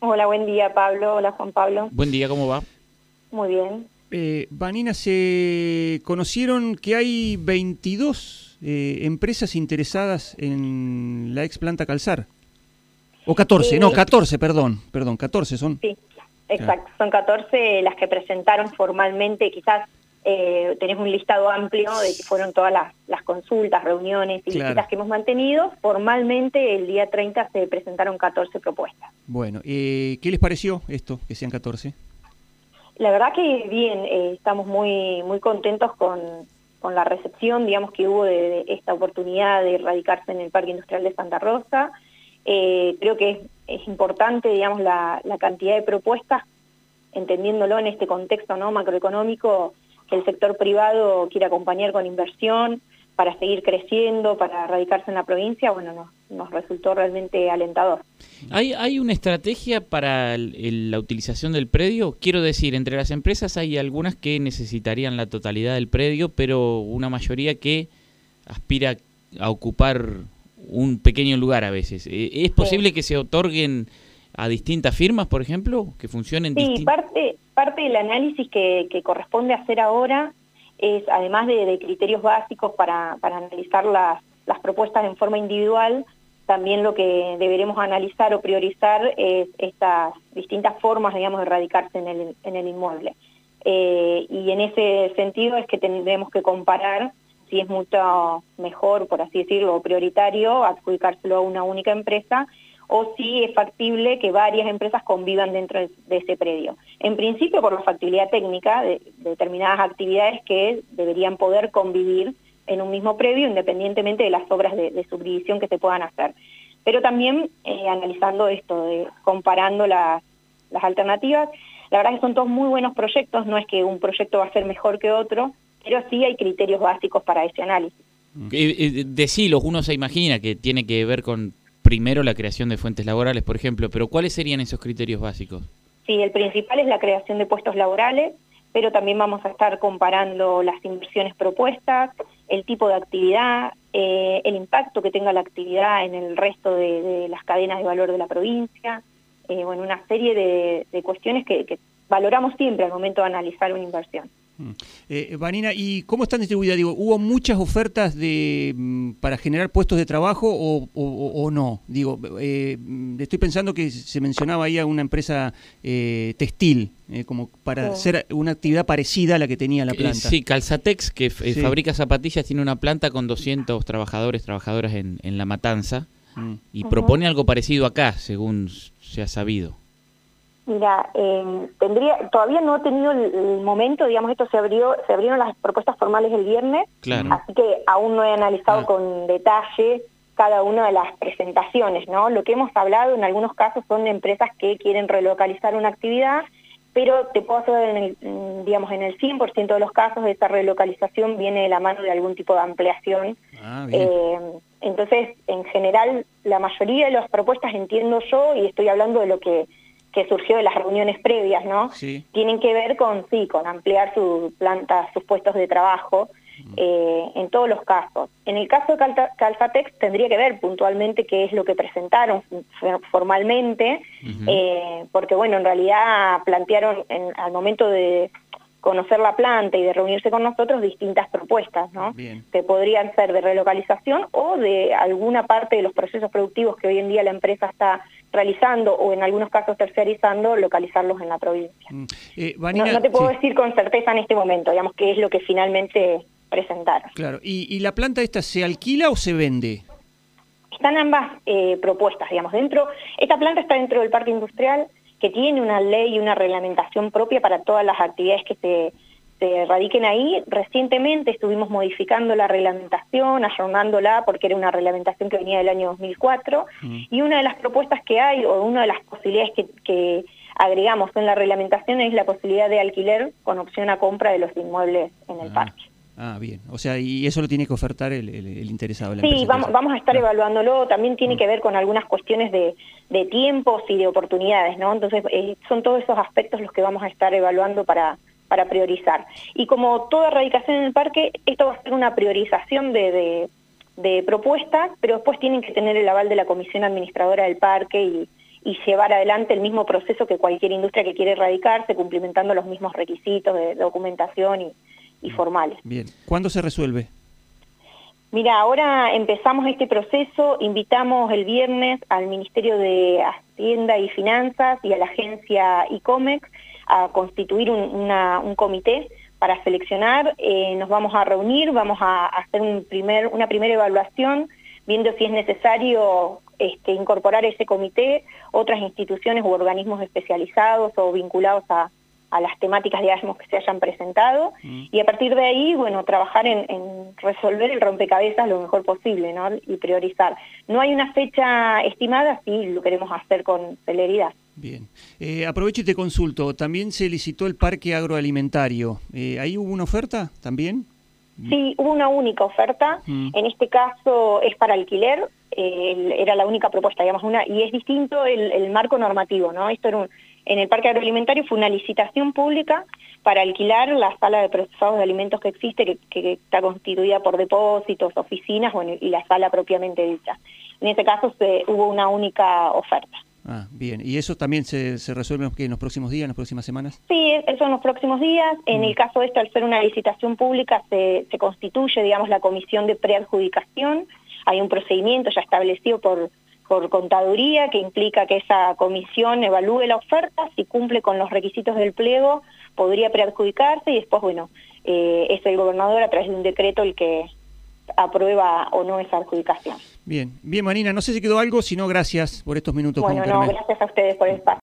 Hola, buen día Pablo. Hola Juan Pablo. Buen día, ¿cómo va? Muy bien. Eh, Vanina, se conocieron que hay 22 eh, empresas interesadas en la ex planta Calzar. O 14, Sí. no, 14, perdón, perdón, 14 son. Sí, exacto. Son 14 las que presentaron formalmente. Quizás eh, tenés un listado amplio de que fueron todas las, las consultas, reuniones y Claro. visitas que hemos mantenido. Formalmente el día 30 se presentaron 14 propuestas. Bueno, eh, ¿qué les pareció esto, que sean 14? La verdad que bien, eh, estamos muy muy contentos con, con la recepción, digamos, que hubo de, de esta oportunidad de radicarse en el Parque Industrial de Santa Rosa. Eh, creo que es, es importante, digamos, la, la cantidad de propuestas, entendiéndolo en este contexto no macroeconómico, que el sector privado quiere acompañar con inversión para seguir creciendo, para radicarse en la provincia, bueno, nos, nos resultó realmente alentador. ¿Hay, ¿Hay una estrategia para el- el- la utilización del predio? Quiero decir, entre las empresas hay algunas que necesitarían la totalidad del predio, pero una mayoría que aspira a ocupar un pequeño lugar a veces. Eh, ¿Es posible que se otorguen a distintas firmas, por ejemplo? ¿Que funcionen Sí, parte, parte del análisis que, corresponde hacer ahora es, además de, criterios básicos para, analizar las, propuestas en forma individual, también lo que deberemos analizar o priorizar es estas distintas formas, digamos, de radicarse en el, en el inmueble. Eh, y en ese sentido es que tendremos que comparar si es mucho mejor, por así decirlo, prioritario, adjudicárselo a una única empresa, o si es factible que varias empresas convivan dentro de, de ese predio. En principio, por la factibilidad técnica de, de determinadas actividades que deberían poder convivir en un mismo predio, independientemente de las obras de, de subdivisión que se puedan hacer. Pero también eh, analizando esto, de, comparando las, las alternativas, la verdad que son todos muy buenos proyectos, no es que un proyecto va a ser mejor que otro, pero sí hay criterios básicos para ese análisis. Eh, decilos, uno se imagina que tiene que ver con primero la creación de fuentes laborales, por ejemplo, pero ¿cuáles serían esos criterios básicos? Sí, el principal es la creación de puestos laborales, pero también vamos a estar comparando las inversiones propuestas, el tipo de actividad, eh, el impacto que tenga la actividad en el resto de, las cadenas de valor de la provincia, eh, bueno, una serie de, cuestiones que valoramos siempre al momento de analizar una inversión. Eh, Vanina, ¿y cómo están distribuidas? Digo, ¿hubo muchas ofertas de mm, para generar puestos de trabajo o, o- o no? Digo, eh, estoy pensando que se mencionaba ahí a una empresa eh, textil, eh, como para Sí. hacer una actividad parecida a la que tenía la Eh, planta. sí, Calzatex, que eh, Sí. fabrica zapatillas, tiene una planta con 200 trabajadores, trabajadoras en, en La Matanza Mm. y propone algo parecido acá, según se ha sabido. Mira, eh, tendría, todavía no he tenido el, el momento, digamos, esto se abrió, se abrieron las propuestas formales el viernes, Claro. Así que aún no he analizado Ah. con detalle cada una de las presentaciones, ¿no? Lo que hemos hablado en algunos casos son de empresas que quieren relocalizar una actividad, pero te puedo hacer, en el, mm, digamos, en el 100% de los casos esa relocalización viene de la mano de algún tipo de ampliación. Ah, bien. Eh, entonces, en general, la mayoría de las propuestas entiendo yo, y estoy hablando de lo que, que surgió de las reuniones previas, ¿no? Sí. tienen que ver con sí, con ampliar su planta, sus puestos de trabajo, eh, en todos los casos. En el caso de Calta- Calzatex tendría que ver puntualmente qué es lo que presentaron formalmente, eh, porque bueno, en realidad plantearon en- al momento de conocer la planta y de reunirse con nosotros distintas propuestas, ¿no? Bien. que podrían ser de relocalización o de alguna parte de los procesos productivos que hoy en día la empresa está realizando o en algunos casos terciarizando, localizarlos en la provincia. Mm. Eh, No, te puedo sí, decir con certeza en este momento, digamos, qué es lo que finalmente presentaron. Claro. ¿Y, y la planta esta se alquila o se vende? Están ambas eh, propuestas, digamos, dentro, esta planta está dentro del parque industrial que tiene una ley y una reglamentación propia para todas las actividades que se, se radiquen ahí. Recientemente estuvimos modificando la reglamentación, ayornándola porque era una reglamentación que venía del año 2004 Mm. y una de las propuestas que hay o una de las posibilidades que, que agregamos en la reglamentación es la posibilidad de alquiler con opción a compra de los inmuebles en el Ah. parque. Ah, bien. O sea, y eso lo tiene que ofertar el, el- el interesado. la Sí, vamos, vamos a estar Ah. evaluándolo. También tiene Mm. que ver con algunas cuestiones de, de tiempos y de oportunidades, ¿no? Entonces, eh, son todos esos aspectos los que vamos a estar evaluando para, para priorizar. Y como toda erradicación en el parque, esto va a ser una priorización de, de, de propuestas, pero después tienen que tener el aval de la comisión administradora del parque y, y llevar adelante el mismo proceso que cualquier industria que quiere erradicarse, cumplimentando los mismos requisitos de documentación y, y formales. Bien, ¿cuándo se resuelve? Mira, ahora empezamos este proceso, invitamos el viernes al Ministerio de Hacienda y Finanzas y a la agencia ICOMEX a constituir un, comité para seleccionar, eh, nos vamos a reunir, vamos a hacer una primera evaluación, viendo si es necesario este, incorporar ese comité otras instituciones u organismos especializados o vinculados a, a las temáticas, digamos, que se hayan presentado, mm. y a partir de ahí, bueno, trabajar en, resolver el rompecabezas lo mejor posible, ¿no? Y priorizar. No hay una fecha estimada, sí lo queremos hacer con celeridad. Bien. Eh, aprovecho y te consulto, también se licitó el parque agroalimentario. Eh, ¿Ahí hubo una oferta también? Sí, hubo una única oferta. Mm. En este caso es para alquiler, eh, era la única propuesta, digamos, una, y es distinto el, el marco normativo, ¿no? Esto era un, en el parque agroalimentario fue una licitación pública para alquilar la sala de procesados de alimentos que existe, que, está constituida por depósitos, oficinas y la sala propiamente dicha. En ese caso se, hubo una única oferta. Ah, bien. ¿Y eso también se, se resuelve en los próximos días, en las próximas semanas? Sí, eso en los próximos días. En el mm. caso de esto, al ser una licitación pública, se, se constituye, digamos, la comisión de preadjudicación. Hay un procedimiento ya establecido por por contaduría, que implica que esa comisión evalúe la oferta, si cumple con los requisitos del pliego, podría preadjudicarse y después, bueno, eh, es el gobernador a través de un decreto el que aprueba o no esa adjudicación. Bien, bien Marina, no sé si quedó algo, si no, gracias por estos minutos. Bueno, no, gracias a ustedes por el espacio.